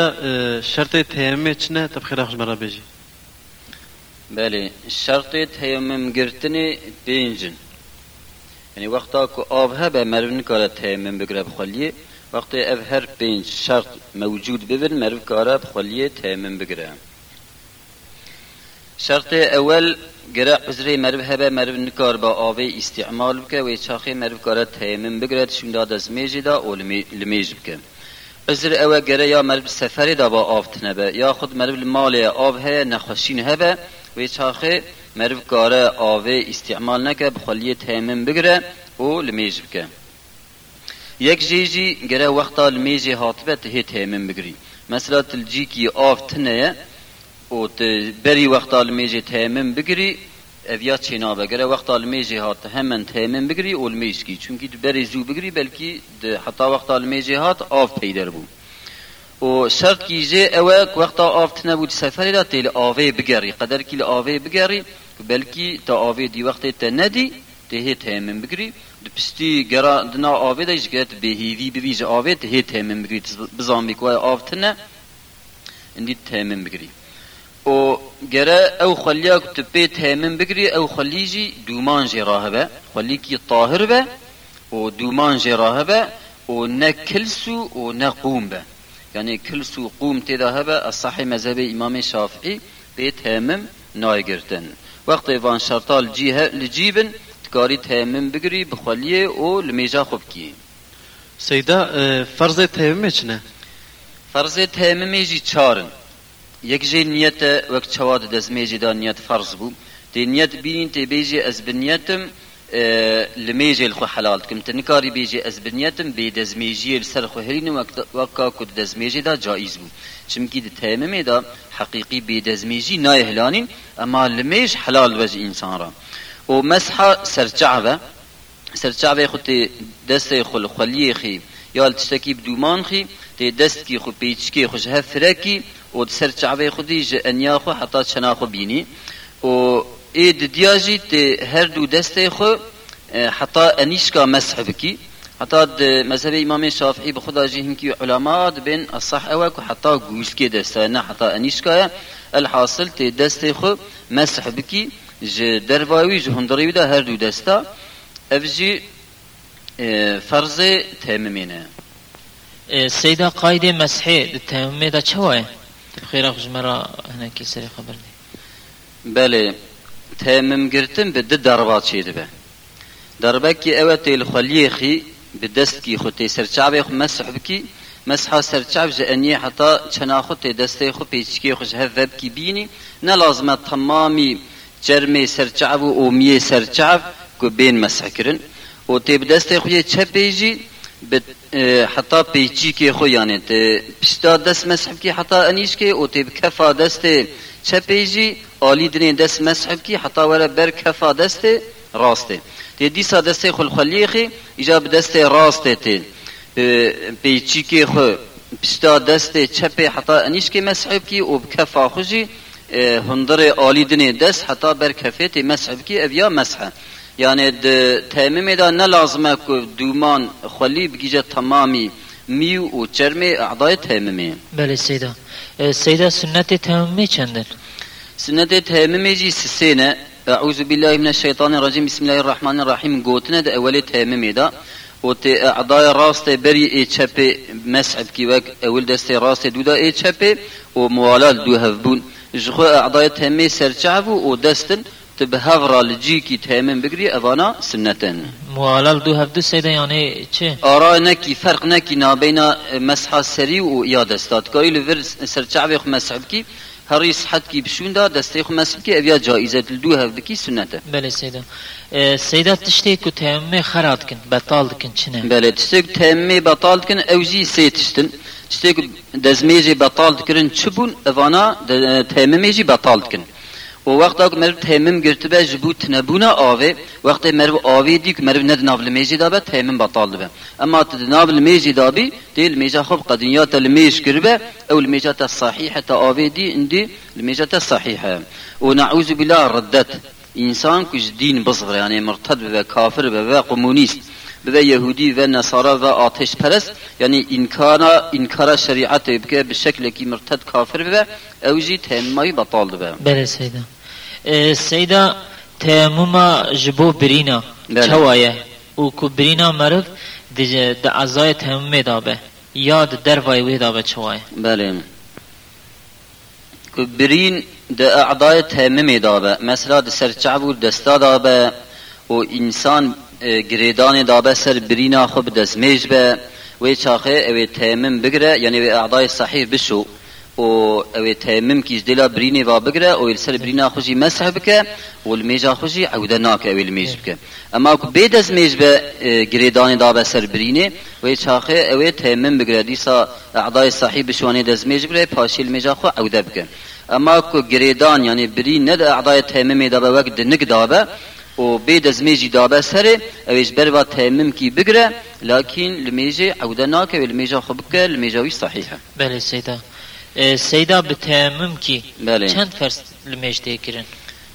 اه، شرط تيمم چنه تبخير خوش مرا بيجي بله شرط تیمم گرتن بینجن یعنی وقتا که آب هبه مرو نکاره تیمم بگره بخوالیه وقتی اف هر پنج شرط موجود ببن مرو کاره بخوالیه تیمم بگره شرط اول گره عذری مرو هبه مرو نکار با آوه استعمال بکه و چاخی مرو کاره تیمم بگره داد از میجی دا و لمی- لمیج بکه عذر او گره یا مرو سفری دا با آب تنبه. یا خود مرو مال آب هه نخوشین هبه و چاخی مرو کاره آوه استعمال نکه بخوالیه تیمم بگره و لمیج بکه. یک جیجی گره وقتا لمیجی هاتبه ته تیمم بگری. مثلا تلجی کی آف تنه و بری وقتا لمیجی تیمم بگری اویا چینا بگره وقتا لمیجی هات همن تیمم بگری و لمیج کی چونکی بری زو بگری بلکی ده حتا وقتا لمیجی هات آف پیدر بو و شرط کیجه اوه که وقتا آف تنه بود سفری دا تیل آوه بگری قدر کی آوه بگری بلکی تا آوه دی وقت تا ندی ته تیمم بگری د پستی گرا دنا آوه دا جگت بهیوی بویج آوه ته تیمم بگری بزان بکوای آف تنه اندی تیمم بگری و گره أو خلیا که تپی تیمم بگری أو خلیجی دومان جی راهبه خلی کی طاهر به و دومان جی راهبه و نه کلسو و نه قوم به. یعنی کلسو قوم تیدا هبه الصحی مذهب امام شافعی به تیمم نایگرتن. وقت وان شرطال جیه لجیبن تکاری تیمم بگری بخلیه و لمیجا خوب کی. سيدا آه، فرض تيمم چنه؟ فرض تیممی جی چارن. یک جی نیت وقت چواد دزمه جی نیت فرض بو تی نیت بینین تی بیجی از بنیتم لمیجی الخو حلال کم تی نکاری بیجی از بنیتم بی دزمه جی سر خو هرین وقت کد دزمه جی دا جایز بو چمکی دی تیمه می دا حقیقی بی دزمه جی نای حلانین اما لمیج حلال وز انسان را و مسحا سرچعوه سرچعوه خو تی دست خو الخلیه خی یا التشتکی بدومان خی تی دست کی خو پیچکی خوش هفرکی وتسر شعبي خديج خو ياخو حتى شناخو بيني و إيد هر دو دسته خو حتى أنيشكا مسح حتا د مذهب امام شافعی الشافعي بخدا جهم كي علماء بين الصح اوك حتى قوش كي دستانا حتى انيشكا الحاصل تي دسته خو مسح بكي ج درباوي ج هندري ودا هر دو دسته افجی فرض تیممینه سيدا قاید مسحی تممي دا چواه تبخير خوش مرا هنا كي سري خبر دي بله تیمم گرتن به ده دربات چیده به دربه کی اوه تیل خلیه خی به دست کی خود تی خو مسح بکی مسح سرچاب جه انیه حتا چنا خود تی دسته خو پیچکی خوش هفب کی بینی نه لازمه تمامی جرمه سرچاب و اومیه سرچاب کو بین مسح کرن و تی به دسته خو چه پیجی به حتا پیچی که خو یعنی ته پشتا دست مسح کی حتا انیش که او تی کفا دست چه پیجی؟ آلی دنی دست مسح کی حتا ولا بر کفا دست راسته. تی دیسا دست خو خلیخی ایجاب دست راسته تی. پیچی که خو پشتا دست چپ حتا انیش که مسح کی او کفا خوشی هندر آلی دنی دست حتا بر کفیت مسحب کی او مسح یعنی ده تیمیم دا لازمه که دومان خلی بگیجه تمامی میو و چرم اعضای تیمیم بله سیدا سیدا سنت تیمیم چندن؟ سنت تیمیم جی سسینه اعوذ بالله من الشیطان الرجیم بسم الله الرحمن الرحیم گوتنه ده اولی تیمیم دا و تی اعضای راست بری ای چپی مسحب کی وک اول دست راست دودا ای چپی و موالا دو هفبون جخو اعضای تهمی سرچعبو و دستن تبه هفرا لجی کی تهمین بگری اوانا سنتن. موالال دو هفته سیده یعنی چه؟ آرا نکی فرق نکی نابین مسحا سری و یا دستات. کاری لور سرچعبی خو مسحب کی هری صحت کی بشون دا دستی خو مسحب کی اویا جایزه دو هفته کی سنته بله سیده. سیده تشتی که تهمی خراد کن بطال کن چنه؟ بله تشتی که تهمی بطال کن اوزی سی تشتن. تستيق دزمیجی بطال کرن چبون اوانا تهممیجی بطال کن و وقت اک مرو تیمم گرت به جبوت نبونا آوه وقت مرو آوه دی که مرو ند نابل میجی دابه تیمم بطال دبه اما تد نابل میجی دابی دی المیجا خوب قدنیات المیج کربه او المیجات الصحيحة تا آوه دی اندی المیجات الصحيحة و نعوذ بالله ردت انسان کش دین بصغر یعنی مرتد به کافر و قمونیست به یهودی و نصارا و آتش پرست یعنی انکار انکار شریعت بکه به شکل کی مرتد کافر به اوجی تیممای بطال به بله سیدا. سیدا تیمم جبو برینا بله. چوایه او کو برینا مرف د اعضای تیمم دابه. یا د دروای وی دابه چوایه بله. که برین د اعضای تیمم دابه. مثلا د سرچعب و دستا دابه و انسان گریدان دابه سر برینا خو بدزمیج به و چاخه اوی تیمم بگره یعنی و اعضای صحیح بشو. و اوی تیمم کیش دلا برینی و بگره و سر برینا خوشی مسح بکه و المیجا خوشی عوده ناکه اوی المیج بکه. اما که بید از میج به گریدان دابه سر برینی و چاخه اوی تیمم بگره. دیسا اعضای صحیح بشوانی دزمیج بگره پاشی المیجا خو عوده بکه. اما کو گریدان یعنی برین ند اعضای تیمم دابه وقت دنگ دابه و از دزمیجی دابه سره اویش بروا تیمم کی بگره لكن لمیجه عوده ناکه و لمیجه خوبکه لمیجه وی صحیحه بله سیده سيدا بتمم كي بله. چند فرس لميش کرن؟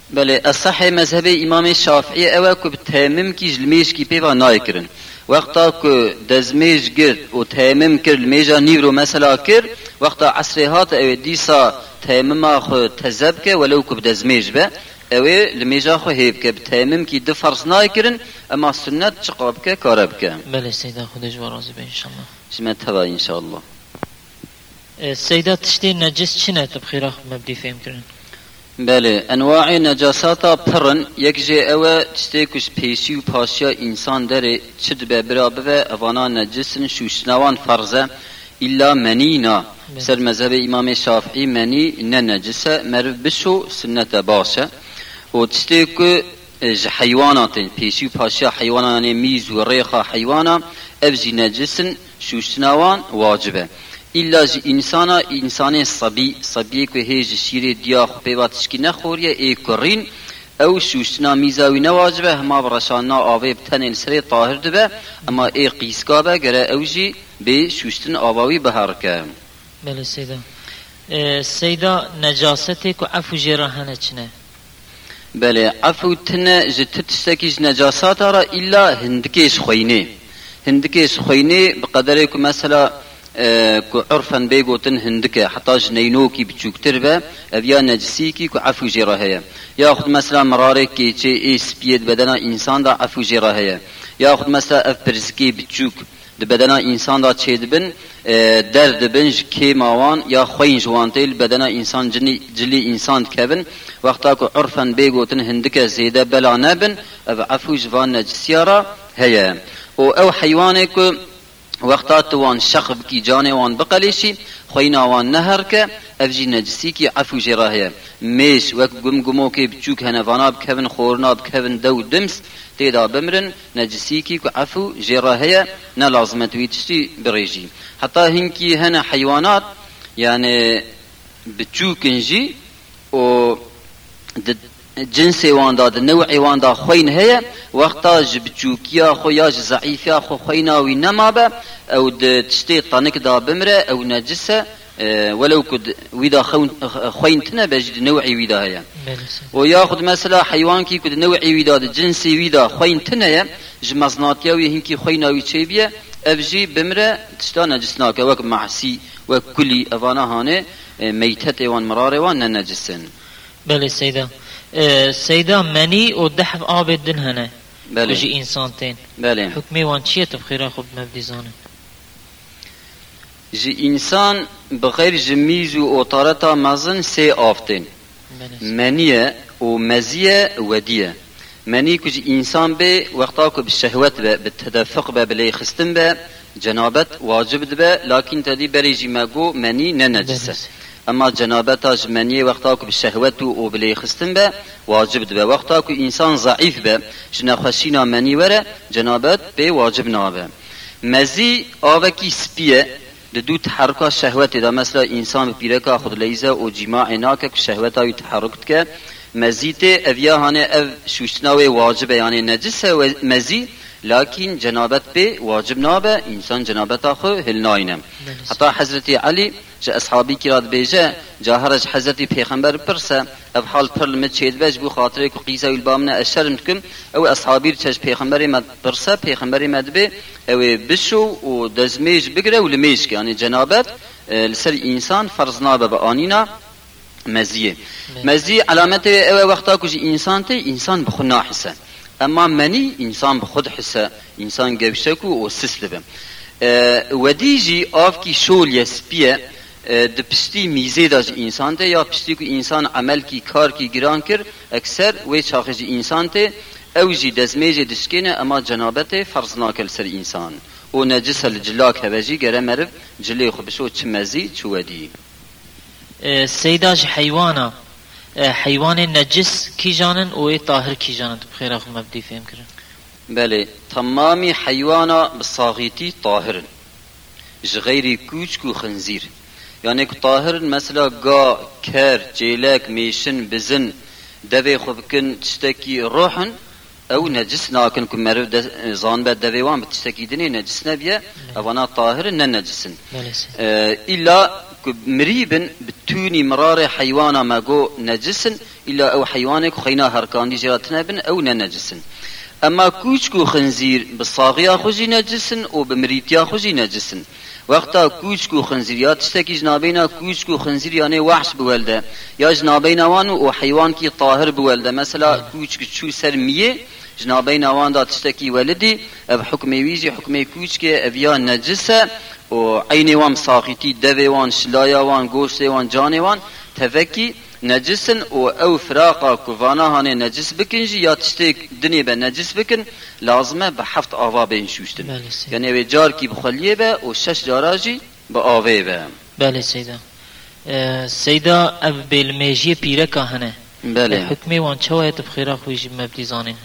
بله الصحي مذهب امام الشافعي اوا كو بتمم كي لميش كي بيوا نايكرن وقتا كو دزميج گرد و تمم كر لميجا نيرو مثلا كر وقتا عصر هات أو ديسا تمم اخو تزبك ولو كو بدزميش به او الميجا خو هيبك بتيمم كي دو فرس نايكرن اما سنت چقابك كاربك بله سیدا خودش ورازی به انشالله شما تبا ان شاء الله اه، سیدا تشتی نجس چنه تبخیره مبدی فهم کرن بله انواع نجاسات پرن یک جه او تشتی کش پیسی و پاشیا انسان داره چد به برا به اوانا نجسن شوشنوان فرزه الا منینا سر مذهب امام شافعی منی نه نجسه مرو بشو سنت باشه او تشتی که ج حیواناتن پیشی پاشا حیوانان میز و ریخا حیوانا اف جی نجسن شوشتناوان واجبه الا جی انسانا انسان صبی صبی که هیج شیر دیا خبیبا تشکی نخوریه ای کرین او شوشتنا میزاوی نواجبه هما برشاننا آوه بتنین سری طاهر دبه اما ای قیسکا به گره او جی به شوشتن آواوی بهرکه بله سیدا سیدا نجاستی که افو جیرا هنه چنه. بله عفو تنه جتتشتكيش نجاسات را إلا هندكيش خوينه هندكيش خوينه بقدر كو مثلا كو عرفا بيقوتن هندكه حتى جنينوكي بتشوكتر به ابيا نجسيكي كو عفو جيرا هي ياخذ مثلا مرارك كي چه اي سبيد بدنا انسان دا عفو جيرا هي ياخذ مثلا اف برزكي بتشوك د بدنا انسان دا چه دبن آه، درد بن کی ماوان یا خوین جوانتیل بدنا انسان جنی جلی انسان کبن وقتا کو عرفا بيقوتن هندكه زيده بلا نبن اف عفو جوان نجسيارا هي أو أو حيوانك وقتا توان شخب کی جان وان بقلیشی خوینا وان نهر که افجی نجسی کی عفو جراهه میش وک گم گمو که بچوک هنوانا بکهون خورنا بکهون دو دمس تيدا بمرن نجسيكي كعفو جراهية نلازمة تويتشتي بريجي حتى هنكي هنا حيوانات يعني بتشوكنجي و جنسي واندا د نوعي واندا خوين هي وقتا جبجوكيا خويا ضعيفيا خو خوينا وينما أو د تشتي طنك دا بمره أو نجسه أه، ولو كد ويدا خوينتنا بجد نوعي ويدا هيا. وياخد مثلا حيوان كي كد نوعي ويدا جنسي ويدا خوينتنا يا جمزناتيا ويهنكي خوينا ويتشيبيا أبجي بمرة تشتانا جسناك وك معسي وكلي أفانا هاني أه، ميتت وان مرار وان نجسن. بلي سيدا. أه، سيدا مني ودحف آب الدن هنا جي انسان تين بله حكمي وان تشيت بخيرا خب مبدي زانه؟ جي انسان بغير جميز وطارتا مزن سي آفتين بله سیدا. منية ومزية ودية مني كج انسان به وقتا كو بالشهوت به بالتدفق به بلي خستن به جنابت واجب به لكن تدي بريجي ماغو مني ننجسه اما جنابتا جمني وقتا كو بالشهوت وبلي خستن به واجب به وقتا كو انسان ضعيف به جنا خشينا مني وره جنابت به واجب نابه مزی آوکی سپیه دو تحرک شهوت دا مثلا انسان پیرکا خود لیزه او جماع ناکه که شهوت های تحرک که مزیت اویا هانه او شوشتناوی واجبه یعنی نجسه و مزی لكن جنابت به واجب نابه انسان جنابت خو هل ناینم حتی حضرت علی جا اصحابی کی راد بیجه جا هرج حضرت پیغمبر پرسه اف حال پر لمت چید بج بو خاطره کو قیزه و البامنا اشرم کم او اصحابی چش پیغمبر مد پرسه پیغمبر مد به او بشو و دزمیج بگره و لمیج یعنی جنابت لسر انسان فرض نابه به آنینا مزیه مزیه علامت او وقتا کجی انسان ته انسان بخود ناحسه اما منی انسان بخود حسه انسان گوشتکو و سس لبه ودیجی آف کی شول یسپیه د پشتی میزه دا انسان ته یا پشتی کو انسان عمل کی کار کی گران کر اکثر وی چاخج انسان ته او جی دزمیج دشکینه اما جنابت فرض ناکل سر انسان و نجس الجلاک هوجی گره مرف جلی خو بشو چمزی چودی سيداج حيوانا حيوان نجس كي جانن و طاهر كي جانن بخير اخو مبدي فهم كرن بله تمامی حیوانا بصاغیتی طاهرن غیر کوچک و خنزیر یعنی که مثلا گا کر جيلاك میشن بزن دوی خوب بکن تشتکی روحن أو نجس ناکن که مرو زان بد دوی وان بتشتکی دنی نجس نبیه اوانا طاهر نه نجسن. آه، إلا مريبن بتوني مرار حيوانا ما جو نجسن إلا أو حيوانك خينا هركاندي جراتنا بن أو نجسن. أما كوشكو خنزير بالصاغية خزي نجسن وبمريتيا خوزي نجسن. وقتا کوچکو خنزیر یا تشتکی جنابینا کوچکو خنزیر یعنی وحش بولده یا جنابینا وانو و حیوان کی طاهر بولده مثلا کوچک چو سر میه جنابین وان دا تشتكي ولدي اب حكم ويجي حكم كوچك ابيا نجسه و عين وان ساقيتي دوي وان شلايا وان گوشت وان جان وان تفكي نجسن و او فراقا كفانا هاني نجس بكنجي يا تشتك دني به نجس بكن لازمه به هفت آوا بين شوشتن. يعني به جار کی بخلیه به و شش جاراجی به آوه به. بله سيدا اه سيدا اب بالميجي بيركا هنه. بله. حكمي وان چوه تبخيرا خويج مبدي زانين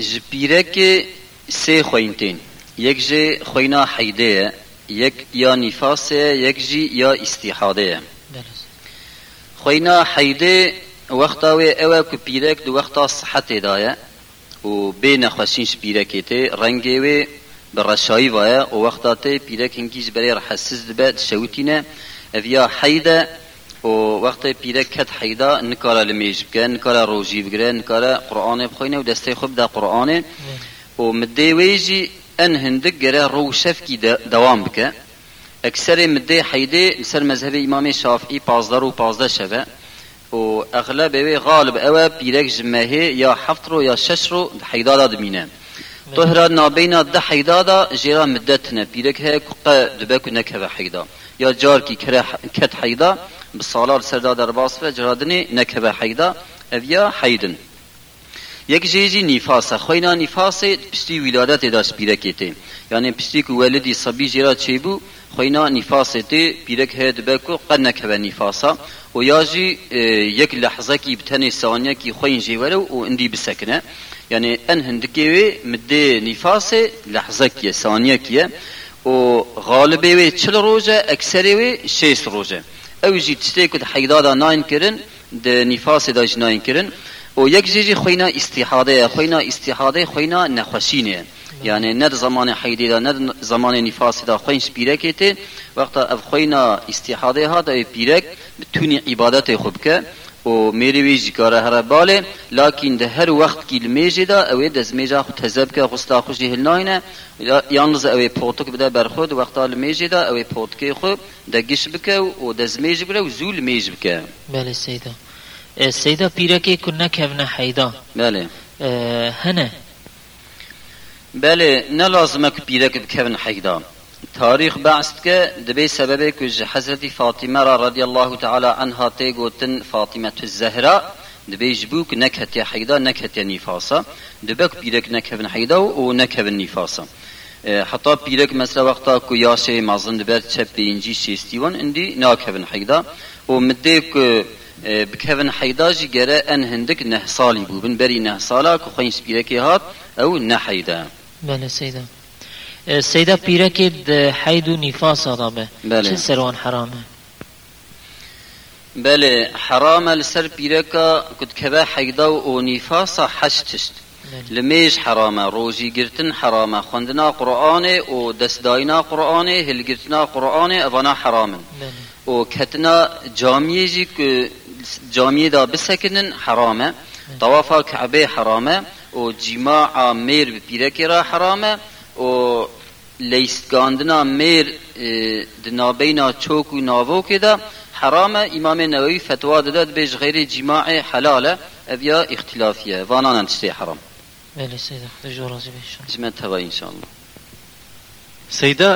جبیرک سه خوینتین. یک جه خوینا حیده یک یا نفاسه یک جی یا استحاده خوینا حیده وقتا و او که پیرک دو وقتا صحت دایه و بین خوشینش پیرکیته رنگی و برشایی وایه و وقتا ته پیرک هنگیز برای رحسز دبه شوتینه اویا حیده و وقت پیره کت حیدا نکارا لمیج بکن نکارا روژی بگره نکارا قرآن بخوینه و دسته خوب دا قرآن و مده ویجی ان هندک گره رو شفکی دوام بکه اکثر مده حیده سر مذهب امام شافعی پازده رو پازده شوه و اغلب اوی غالب اوه پیرک جمعه یا هفت رو یا شش رو حیدا دا دمینه طهرا نابینا ده حیدا دا جیرا مدتنه پیرک هک دبکو نکه حیدا یا جار کی کت حیدا بسالار سردا در باس و جرادنی نکبه حیدا اویا حیدن یک جیجی نفاسه خوینا نفاسه پشتی ولادت داشت پیرکیتی یعنی پشتی که ولدی صبی جرا چی بو خوینا نفاسه تی پیرک هد بکو قد نکبه نفاسه و یاجی یک لحظه کی بتنی ثانیه کی خوین جیوره و اندی بسکنه یعنی ان هندکی مده نفاسه لحظه کی ثانیه کیه و غالبه وی چل روزه اکثری وی شیست روزه او جی تشتی کد حیدادا ناین کرن ده نفاس دا جناین کرن و یک جیجی خوینا استحاده خوینا استحاده خوینا نخوشینه. یعنی ند زمان حیدی دا ند زمان نفاس دا خوینش پیرک ته وقتا اف خوینا استحاده ها دا پیرک بتونی عبادت خوب که. و میری ویج کاره هر باله. لکن ده هر وقت کی میجی دا اوی دز میجا خود تزب که خستا خوشی هلناینه یالنز اوی پوتک بده بر خود وقتا میجی دا اوی پوتکی خود دگیش بکه و دز میج بره زول میج بکه. بله سيدا أه، سيدا بيركي كنا کهونه حيدا بلى أه هنا بلى نلازمك بيرك بکهون حيدا تاريخ بعثك دبي سببك سببه فاطمه رضي الله تعالى عنها تيغوتن فاطمه الزهراء دبي جبوك نكهت حيدا نكهت نفاسا دبك بيرك نكهن حيدا ونكهن نفاسا أه، حتى بيرك مثلا وقتا كو مازن دبر چه بينجي شيستيون اندي ناكهن حيدا ومديك بکەون حەیداژی گەرە ئەن هەندێک نەه ساڵی بوو بن بەری نە ساڵا کە خۆی سپیرەکی هات ئەو نەحەیدا بەە سەیدا سەیدا پیرەکێک حەید و نیفاسەدا بێ سەروان حرامە بەێ حرامە لەسەر پیرەکە کوتکەبە حەیدا و ئۆ نیفاسە حەش تشت لە مێژ حرامە ڕۆژی گرتن حرامە خوندنا قڕآانێ و دەستداینا قڕآانێ هلگرتنا قڕآانێ ئەوانا حرامن و کەتنا جامیێژی دا بسکنن حرامه. طوافا کعبه حرامه. و جماع میر بپیرکی را حرامه. و لیستگاندنا میر دنابینا چوک و ناوو که دا حرامه. امام نووی فتوا داد بیش غیر جماع حلاله. اویا اختلافیه. وانانا تشتی حرام. بله سیدا خدا جو راضی بشون جمع توا انشاءالله. سیدا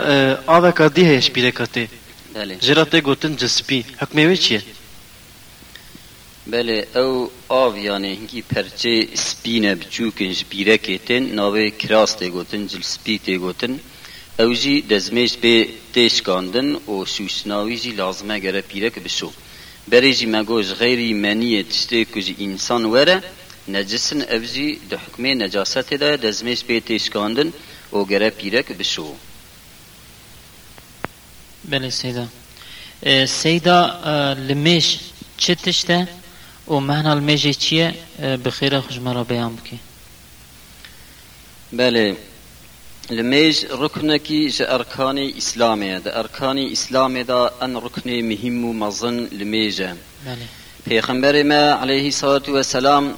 آوه که دی هیش بیره کتی بله. جراته گوتن جسپی. حکمه وی چیه؟ بله او آو یعنی هنگی پرچه سپینه بچوکنش بیره کتن ناوه کراس تی گوتن جل سپی تی گوتن او جی دزمیش به تیش کاندن و شوشناوی جی لازمه گره پیره که بشو. بری جی مگوش غیری منیه تشتی کجی انسان وره نجسن او جی ده حکمه نجاست ده دزمیش به تیش کاندن و گره پیره که بشو. بله سیدا. سیدا اه، لمیش چه تشته؟ و معنی المیش چیه؟ آه، بخیر خوش مرا بیان بکی. بله. لميج ركنكي ج أركان إسلامية ده أركان إسلامية ده أن ركن مهم ومظن لميجة بله. پیغمبر ما عليه الصلاة والسلام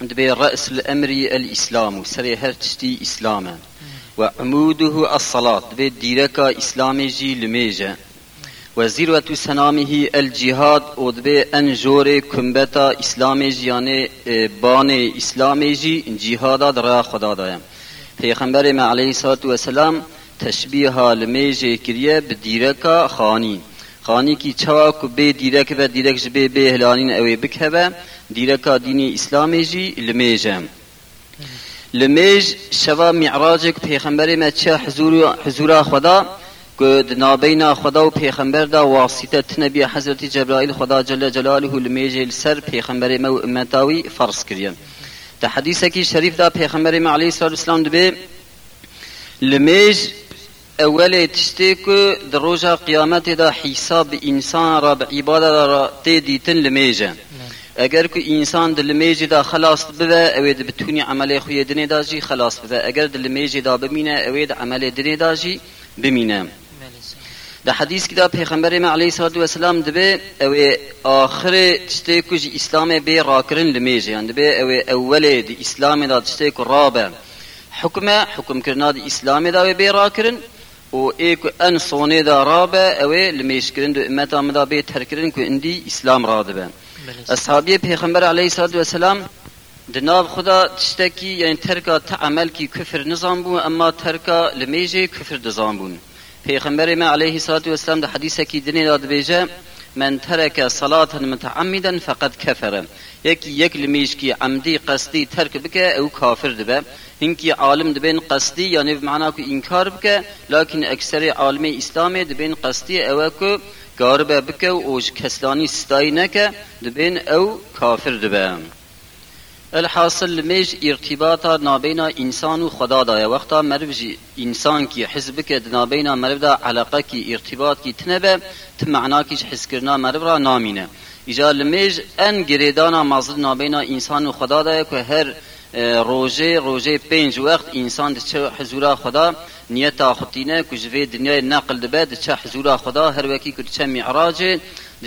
دبي رأس الأمر الإسلام سري هر تشتي إسلاما وعموده الصلاة دبي ديركا إسلامي جي لميجة وزيروة سنامه الجهاد كمبتا إسلامي جي يعني اه، بان إسلامي جي جهادا درا خدا دايم پیغمبر ما علیه الصلاة والسلام تشبیه لمیجه کریه به دیرکا خانی. خانی کی چوا کو به دیرک و دیرک جبه به هلانین اوی بکهبه دیرکا دینی اسلامی جی لمیجه لمیج شوا معراج پیغمبر ما چه حضور حضور خدا که دنابینا خدا و پیغمبر دا واسطه نبی حضرت جبرائیل خدا جل جلاله لمیجه لسر پیغمبر ما و امتاوی فرض کریه ده حدیثه کی شریف دا پیغمبر ما علیه الصلاة والسلام دبی لمیج اول تشتی که در روز قیامت دا حساب انسان را به عبادت را تی دیتن لمیجه. اگر که انسان دل میجی دا خلاص ببه اوید بتونی عمل خوی دنی دا جی خلاص ببه. اگر دل میجی دا بمینه اوید عمل دنی دا جی بمینه. ده حدیث که دا پیغمبر ما علیه الصلاة والسلام دبه او آخر تشتی جی اسلام بی راکرن لمیجه. یعنی دبه او اول دی اسلام دا تشتی که رابه حکمه حکم کرنا دی اسلام دا بی راکرن و ایک ان صونه دا رابه او لمیش کرن دو امتا مدا بی ترکرن که اندی اسلام را دبه اصحابی پیغمبر علیه الصلاة والسلام دناب خدا تشتکی یعنی ترکا تعمل کی کفر نظام بون اما ترکا لمیجه کفر نظام بون پیغمبر ما علیه الصلاة والسلام ده حدیثه کی دنی داد بیجه من ترك صلاة متعمدا فقد كفر يك يك لميش كي عمدي قصدي ترك بك او كافر دبه. هنكي عالم دبين قصدي يعني بمعنى كو انكار بك لكن اكثر عالم اسلام دبين قصدي او كو قاربه بك او كسلاني ستاي نك دبين او كافر دبه. الحاصل میش ارتباطا نابینا انسان و خدا دایا وقتا مرو جی انسان کی حزب که نابینا مرو دا علاقه کی ارتباط کی تنبه ت معنا کیش حس کرنا مرو را نامینه ایجا لمیج ان گریدانا مازد نابینا انسان و خدا دایا که هر روزه روزه پنج وقت انسان چه حضور خدا نیت خطینه که جوی دنیای نقل دبه چه حضور خدا هر وکی که چه معراج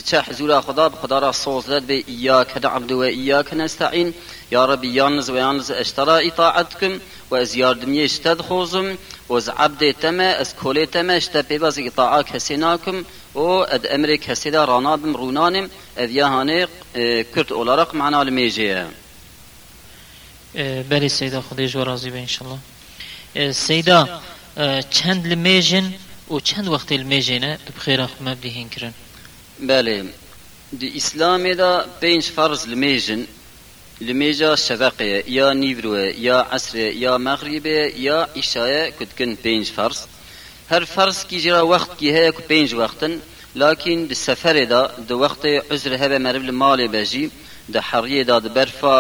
چه حضور خدا به خدا را صوت داد به ایاک نعبد و ایاک نستعین. یا رب یانز و یانز اشترا اطاعتکم و از یاردمی اشتد خوزم. و از عبد تمه از کوله تمه اشتد پیباز اطاعا کسی ناکم. و اد أمر کسی دا رانابم رونانم. اد یهانه آه، کرد اولارق معنا لمیجه آه، بله سیدا خدا جو راضی به انشالله. آه، سیدا چند لمیجن و چند وقت لمیجنه بخیر خو مبدی هین کرن. بله دی اسلام دا پنج فرض لمیجن لمیجا شفقه یا نیبروه یا عصر یا مغربه یا عشاء کدکن پنج فرض هر فرض کی جرا وقت کی ہے کو پنج وقتن لكن دی سفر دا دو وقت عذر هبه مرب المال بجی د حریه دا د برفا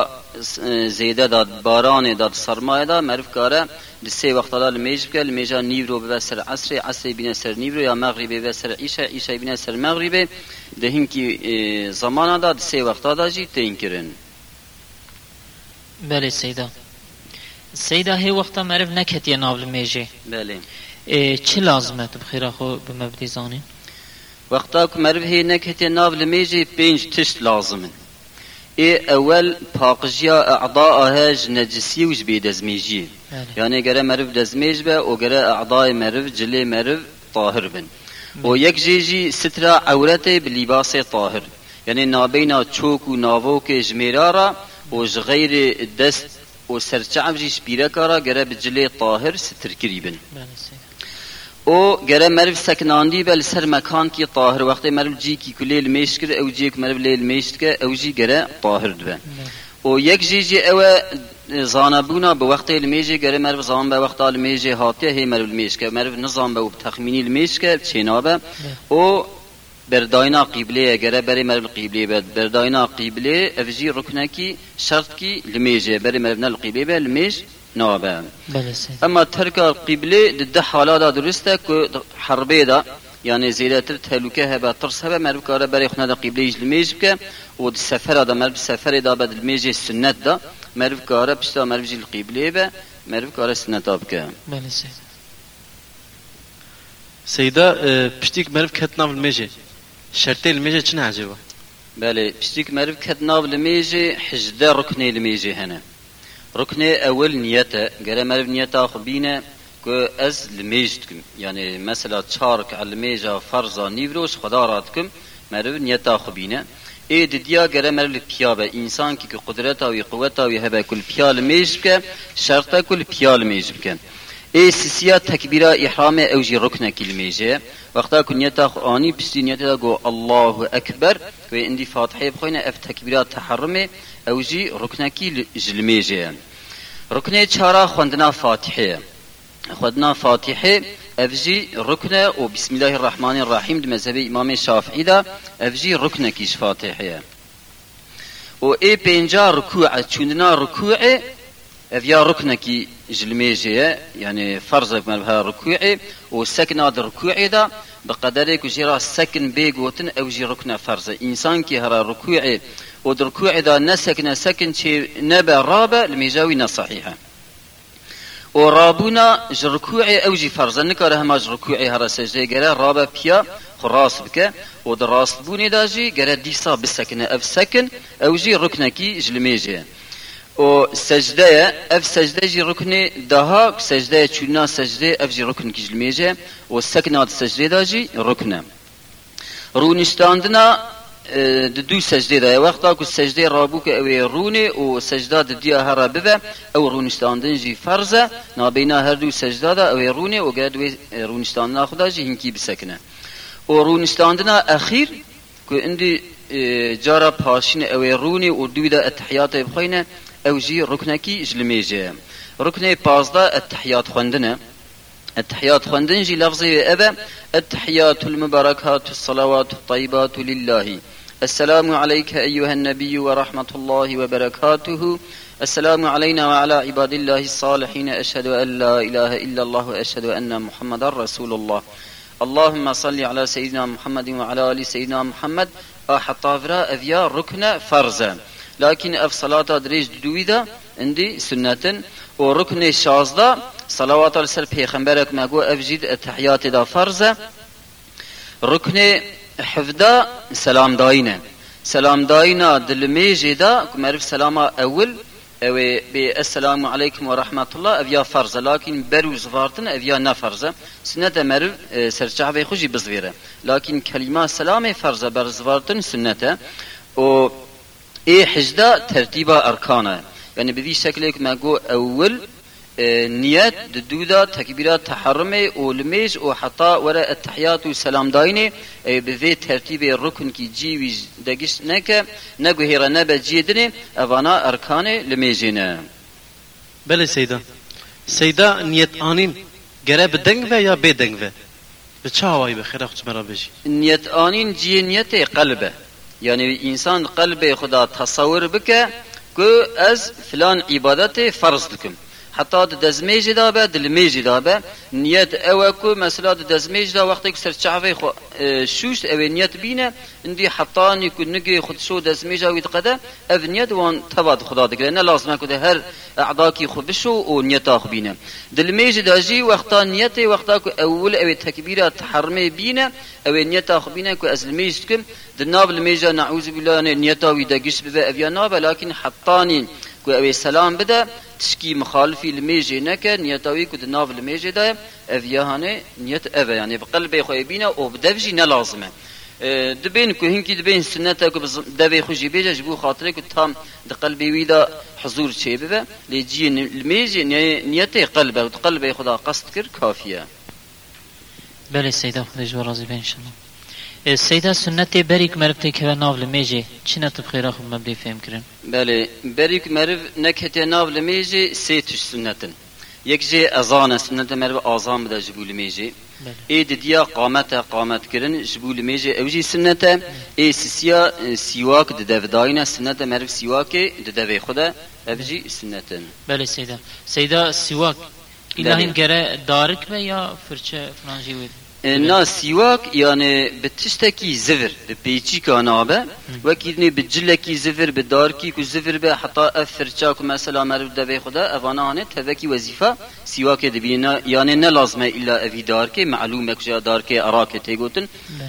زیده دا باران دا سرمایه دا مرف کاره د سه وقت دا لمیج که لمیجا نیورو به سر عصر عصر بینه سر نیورو یا مغربه به سر عیشه عیشه بینه سر مغربه ده هنکی زمان دا د سه وقت دا جی تین کرن. بله سیدا. سيدا هي وقتا مرف نكتيا ناف الميجي بله. چه لازمه؟ بخير اخو بمبدي زانين وقتا که مرو هی نکهتی ناو لمیجی پنج تشت لازمن ای اول پاقجیا اعضاء هاج نجسی وج بی دزمیجی. یعنی گره مرو دزمیج به و گره اعضاء مرو جلی مرو طاهر بن و یک جیجی سترا عورت بلباس طاهر یعنی نابینا چوک و ناووک جمیرارا و غیر دست و سرچعب جی شبیرکارا گره بجلی طاهر ستر کریبن او گره مرو سکناندی بل سر مکان کی طاهر. وقتی مرو جی کی کلیل میش کر او جی مرو لیل میش که او جی گره طاهر دبه او یک جی جی او زانبونا به وقت المیجی گره مرو زان به وقت المیجی هاتیه هی مرو المیش که مرو نظام به تخمینی المیش که چینابه. او برداینا قبله گره بری مرو قبله بد. برداینا قبله افجی رکنکی شرط کی المیجی بری مرو نل قبله به المیج نوابه. اما ترك القبله ده حالا درسته که حربه دا یعنی زیاتر تهلوکه هبه ترس هبه مرب کاره برای خونه دا قبله جلمیج بکه و ده سفره دا مرب سفر دا بد الميج سنت دا مرب کاره پشتا مرب جل قبله با مرب کاره سنت بکه. بله سید. سيدة بشتيك آه، مرف كتنا في الميجي شرطي الميجي شنو عجبه؟ بله بشتيك مرف کت في الميجي حجدة ركني الميجي هنا ركن أول نيتا قرمر نيتا خبينا كو أز لميجتكم يعني مثلا تشارك على الميجا فرزا نيفروس خداراتكم مرو نيتا خبينا اي دديا قرمر البيابة إنسان كي قدرتا وقوتا وهبا كل بيال ميجبك شرطا كل بيال ميجبك اي سيسيا تكبيرا إحرام أوجي ركن كلميجة وقتا كنيتا خاني بس نيتا الله أكبر. كو إندي فاتحة بخوينا أف تكبيرا تحرمي اوجی رکن کی جلمیجه رکن چارا خوندنا فاتحه خدنا فاتحه افجي ركنه وبسم الله الرحمن الرحيم مذهب امام الشافعي دا افجي ركنه كيش فاتحه و اي بينجا ركوع چوندنا ركوع اذ هذيا ركنك جلميجية يعني فرض فرزة مالها ركوعي والسكن هذا الركوعي ده بقدرك جرا سكن بيغوتن أو جي ركن فرض. إنسان كي هرا ركوعي ودركوعي ده نسكن سكن شي نبا رابع الميجاوي صحيحة. ورابونا جركوعي أو جي فرزة نكره ما جركوعي هرا سجدة جرا رابع بيا خراس بك ودراس بوني داجي جرا ديسا بالسكن أو سكن أو جي ركنة كي جلميجية رکنکی جلمیجه و سجده اف سجده جی رکن دها سجده چونا سجده اف جی رکن کی جلمیجه و سکنات سجده دا جی رکنه. رونشتاندنا د دو سجده ده وقتا کو سجده رابو که اوی رونه و سجده د دیا هر ببه او رونشتاندن جی فرضه. نابینا هر دو سجده ده اوی رونه و گرد وی رونشتاندن خدا جی هنکی بسکنه. و رونشتاندن اخیر که اندی جارا پاشین اوی رونه و دوی ده اتحیات بخوینه أو جی رکنکی جلمیجه ركن بازدا التحيات خوندنا. التحيات خوندن جي لفظي أبا التحيات المباركات الصلوات الطيبات لله. السلام عليك أيها النبي ورحمة الله وبركاته. السلام علينا وعلى عباد الله الصالحين أشهد أن لا إله إلا الله وأشهد أن محمد رسول الله. اللهم صل على سيدنا محمد وعلى آل سيدنا محمد. أحطافرا أذيا ركن فرزا. لكن أف صلاة دريج دويدا عندي سنة وركن شازدا صلوات على سر پیغمبرك ما قو أفجد التحيات دا فرزا ركن حفظا سلام داينة. سلام داينا دلميجي دا معرف سلام أول أو السلام عليكم ورحمة الله افيا فرض لكن برو زفارتن افيا نفرز سنة مرو سرچه خوشي بزويرة. لكن كلمة سلام فرض بر زفارتن سنة و اي حجدا ترتيبا أركانه. يعني بذي شكل ما قو أول نيات دودا تكبيرات تحرمة ولميج وحتى وراء التحيات والسلام داينة. بذي ترتيب الركن كي جيوي دقش نك نقو هيرا نبا جيدنة أفانا اركان لميجينه بله سيدا. سيدا نيت آنين گره بدنگ و یا بدنگ و به؟ چه هوایی بخیر اخوچ مرا بجی جي نيت قلبه. يعني انسان قلب خدا تصور بك كو از فلان عبادت فرض دكم حتی دزمیج دا به دلمیج دا به نیت او کو مثلا دزمیج دا وقتی که سرچاوی خو شوش او نیت بینه. اندی حتی نی کو نگی خود شو دزمیج او قده. او نیت وان تباد خدا دکره. نه لازم کو هر اعضا کی خو بشو او نیت اخ بینه. دلمیج دا جی وقتا نیت وقتا کو اول او تکبیره تحرمه بینه. او نیت اخ بینه کو از المیج کم. دناب المیج نعوذ بالله نیت او دگش به اویا ناب لكن حطانی کو او سلام بده تشکی مخالفی لمیجی نکه نیتاوی کد ناف لمیجی ده اویاهانه نیت اوه یعنی بقلب خوی بینه او بدفجی نلازمه دبین کو هنکی دبین سنت کو دوی خوشی بیجه جبو خاطره کو تام د قلبی ویدا حضور چه به لجی لمیجی نیت قلبه و قلب خدا قصد کر کافیه بله سیدا خدا جو راضی به انشالله سیدا سنت بریک مربتی که ناو لمیجی چی نتب خیره خود مبدی فهم کرن بله بریک مرب نکهتی ناو لمیجی سی تش سنتن یک جی ازان سنت مرب آزان بده جبو لمیجی ای دیا قامت قامت کرن جبو لمیجی اوجی سنت ای سیسیا سیواک د دوداین سنت مرب سیواک د دوی خدا اوجی سنتن بله سیدا سیدا سیواک الهیم گره دارک و یا فرچه فرانجی وید نا سیواک یعنی به تشتکی زفر به پیچی کانابه وکی به جلکی زفر به دارکی کو زفر به حتی افر چاکو مثلا مرد دوی خدا اوانا هانه توکی وظیفه سیواک دبینا یعنی نه لازمه الا اوی دارکه معلومه کجا دارکه اراکه تیگوتن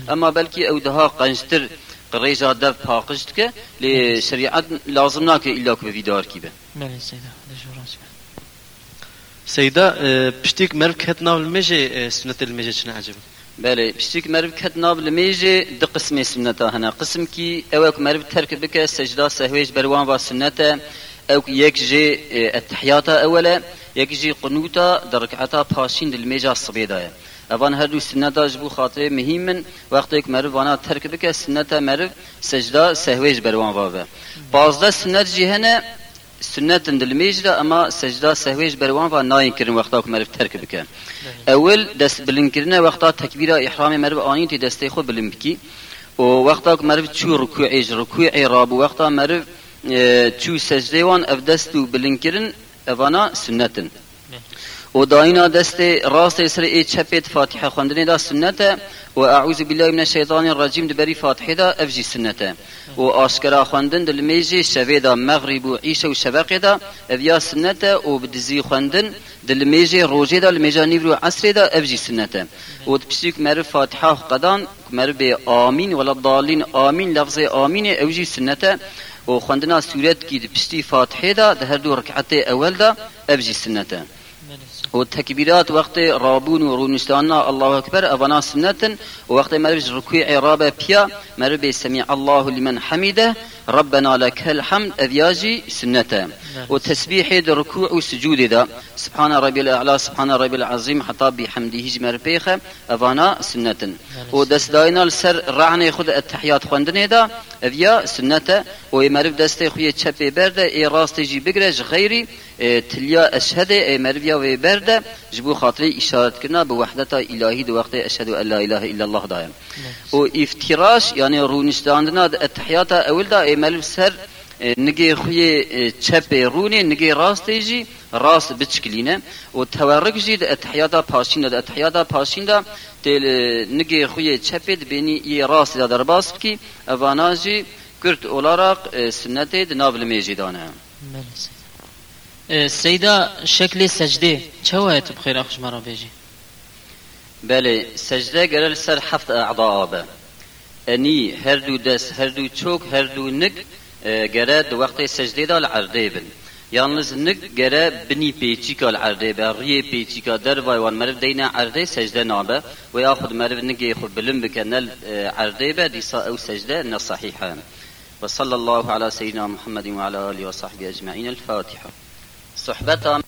اما بلکی أو دها قنجتر قریجا دف پاقشت که لی شریعت لازم ناکه الا که به دارکی به. بله سیدا. سيدا آه، بشتيك مرب كهت الميجي آه، سنة الميجي شنا عجب. بلي بشتيك مرب كهت ناب الميجي قسمي سنة هنا. قسم كي اوك مرب ترك بك سجدة سهويش بروان وسنة أو يكجي آه، التحياتا اولا يكجي قنوتا دركعتا باشين الميجا الصبيدا اوان هردو سنة جبو خاطر مهم وقت یک مرو وأنا ترك بك سنة مرف سجدا سهویج بروان بابا بازده سنت جهنه هنا سنت دلمیج دا اما سجده سهویش بروان و ناین کرن وقتا که مرف ترک بکن. اول دست بلند کرن وقتا تکبیر احرام مرف آنین تی دسته خود بلند بکی. و وقتا که مرف چو رکوعیج رکوعی راب وقتا مرف چو سجده وان اف دستو بلند کرن اوانا سنتن. و داینا دست راست سر ای چپت فاتحه خواندن دا سنته و اعوذ بالله من الشیطان الرجیم دبری فاتحه دا افجی سنته. و آشکرا خواندن دل میجی شوه دا مغرب و عیش و شبق دا افیا سنته و بدزی خواندن دل میجی روجه دا لمیجا نیور و عصر دا افجی سنته. و تپسیک مر فاتحه قدان مر به آمین ولا ضالین آمین لفظ آمین اوجی سنته. و خواندنا سورت کی پشتی فاتحه دا ده هر دو رکعت اول دا افجی سنته و تكبيرات وقت رابون و رونشتانا الله أكبر أبنا سنة ووقت مربج ركوع رابع بيا مربي سمع الله لمن حمده ربنا لك الحمد أذياجي سنته. نعم. وتسبيح الركوع وسجود ذا. سبحان ربي الأعلى سبحان ربي العظيم حتى بحمده جمر بيخه أفانا سنة نعم. ودس داينا السر رعنا يخد التحيات خواندنه ذا أذيا سنته. ويمرف دستي خوية چپي برده اي راس تجي بگرج غيري تليا أشهد اي مرفيا وي برده جبو خاطري إشارة كنا بوحدة إلهي دو وقت أشهد أن لا إله إلا الله دايم نعم. و افتراش يعني رونشتاندنا التحيات أول دا ملو سر نگی خوی چپ رونه نگی راست جی راست بچکلینه و تورک جی اتحیات پاشین دا اتحیات پاشین دا تل نگی خوی چپ بینی ی راست دا در باس کی اوانا جی کرد اولاراق سنت نابل میجیدانه سیدا شکل سجده چه وایت بخیر خوش مرا بیجی بله سجده گرل سر هفت اعضاء آبه اني هردو دس هردو چوك هردو نك غرا آه، دو وقت سجده دا العردبن يالنز نك غرا بني بيچيكا العردبا ري بيچيكا در وايوان مرف دينا عرده سجده نابا وياخد مرف نك يخد بلن بكنا العردبا آه، ديسا أو سجده نصحيحا وصلى الله على سيدنا محمد وعلى آله وصحبه أجمعين الفاتحة. صحبتنا